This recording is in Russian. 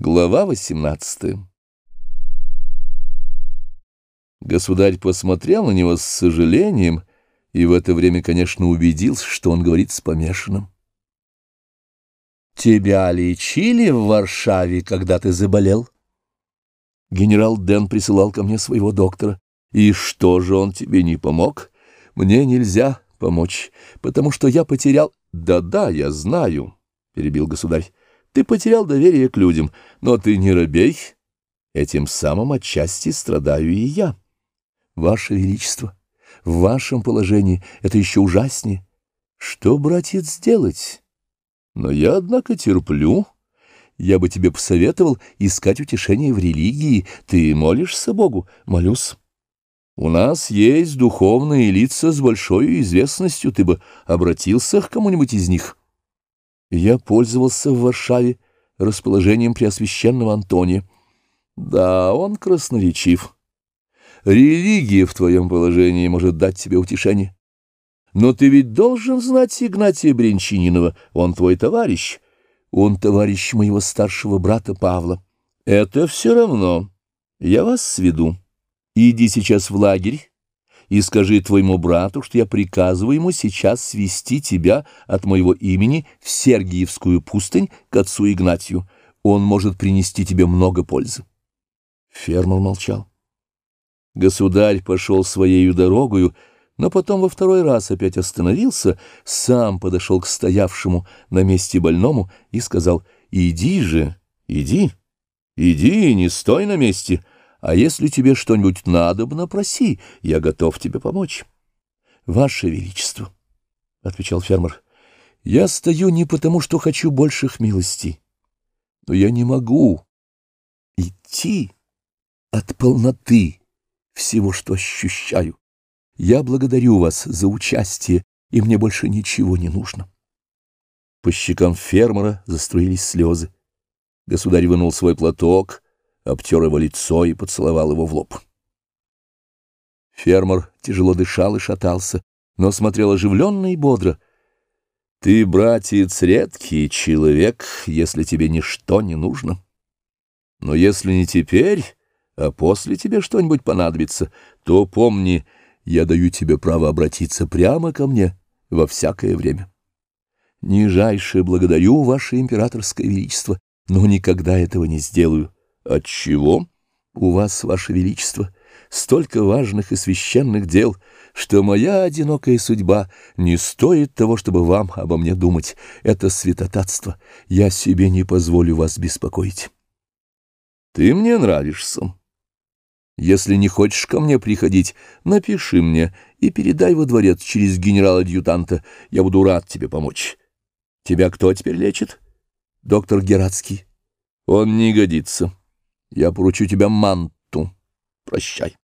Глава 18 Государь посмотрел на него с сожалением и в это время, конечно, убедился, что он говорит с помешанным. «Тебя лечили в Варшаве, когда ты заболел?» Генерал Дэн присылал ко мне своего доктора. «И что же он тебе не помог? Мне нельзя помочь, потому что я потерял...» «Да-да, я знаю», — перебил государь. Ты потерял доверие к людям, но ты не робей. Этим самым отчасти страдаю и я. Ваше Величество, в вашем положении это еще ужаснее. Что, братец, сделать? Но я, однако, терплю. Я бы тебе посоветовал искать утешение в религии. Ты молишься Богу? Молюсь. У нас есть духовные лица с большой известностью. Ты бы обратился к кому-нибудь из них. Я пользовался в Варшаве расположением Преосвященного Антония. Да, он красноречив. Религия в твоем положении может дать тебе утешение. Но ты ведь должен знать Игнатия Бринчининова, он твой товарищ. Он товарищ моего старшего брата Павла. Это все равно. Я вас сведу. Иди сейчас в лагерь и скажи твоему брату, что я приказываю ему сейчас свести тебя от моего имени в Сергиевскую пустынь к отцу Игнатию. Он может принести тебе много пользы. Фермер молчал. Государь пошел своею дорогою, но потом во второй раз опять остановился, сам подошел к стоявшему на месте больному и сказал, «Иди же, иди, иди, не стой на месте». А если тебе что-нибудь надобно, проси, я готов тебе помочь. — Ваше Величество, — отвечал фермер, — я стою не потому, что хочу больших милостей, но я не могу идти от полноты всего, что ощущаю. Я благодарю вас за участие, и мне больше ничего не нужно. По щекам фермера заструились слезы. Государь вынул свой платок — обтер его лицо и поцеловал его в лоб. Фермер тяжело дышал и шатался, но смотрел оживленно и бодро. «Ты, братец, редкий человек, если тебе ничто не нужно. Но если не теперь, а после тебе что-нибудь понадобится, то помни, я даю тебе право обратиться прямо ко мне во всякое время. Нижайше благодарю, ваше императорское величество, но никогда этого не сделаю». Отчего? У вас, ваше величество, столько важных и священных дел, что моя одинокая судьба не стоит того, чтобы вам обо мне думать. Это святотатство. Я себе не позволю вас беспокоить. Ты мне нравишься. Если не хочешь ко мне приходить, напиши мне и передай во дворец через генерала-адъютанта. Я буду рад тебе помочь. Тебя кто теперь лечит? Доктор Гератский. Он не годится. Я поручу тебя манту. Прощай.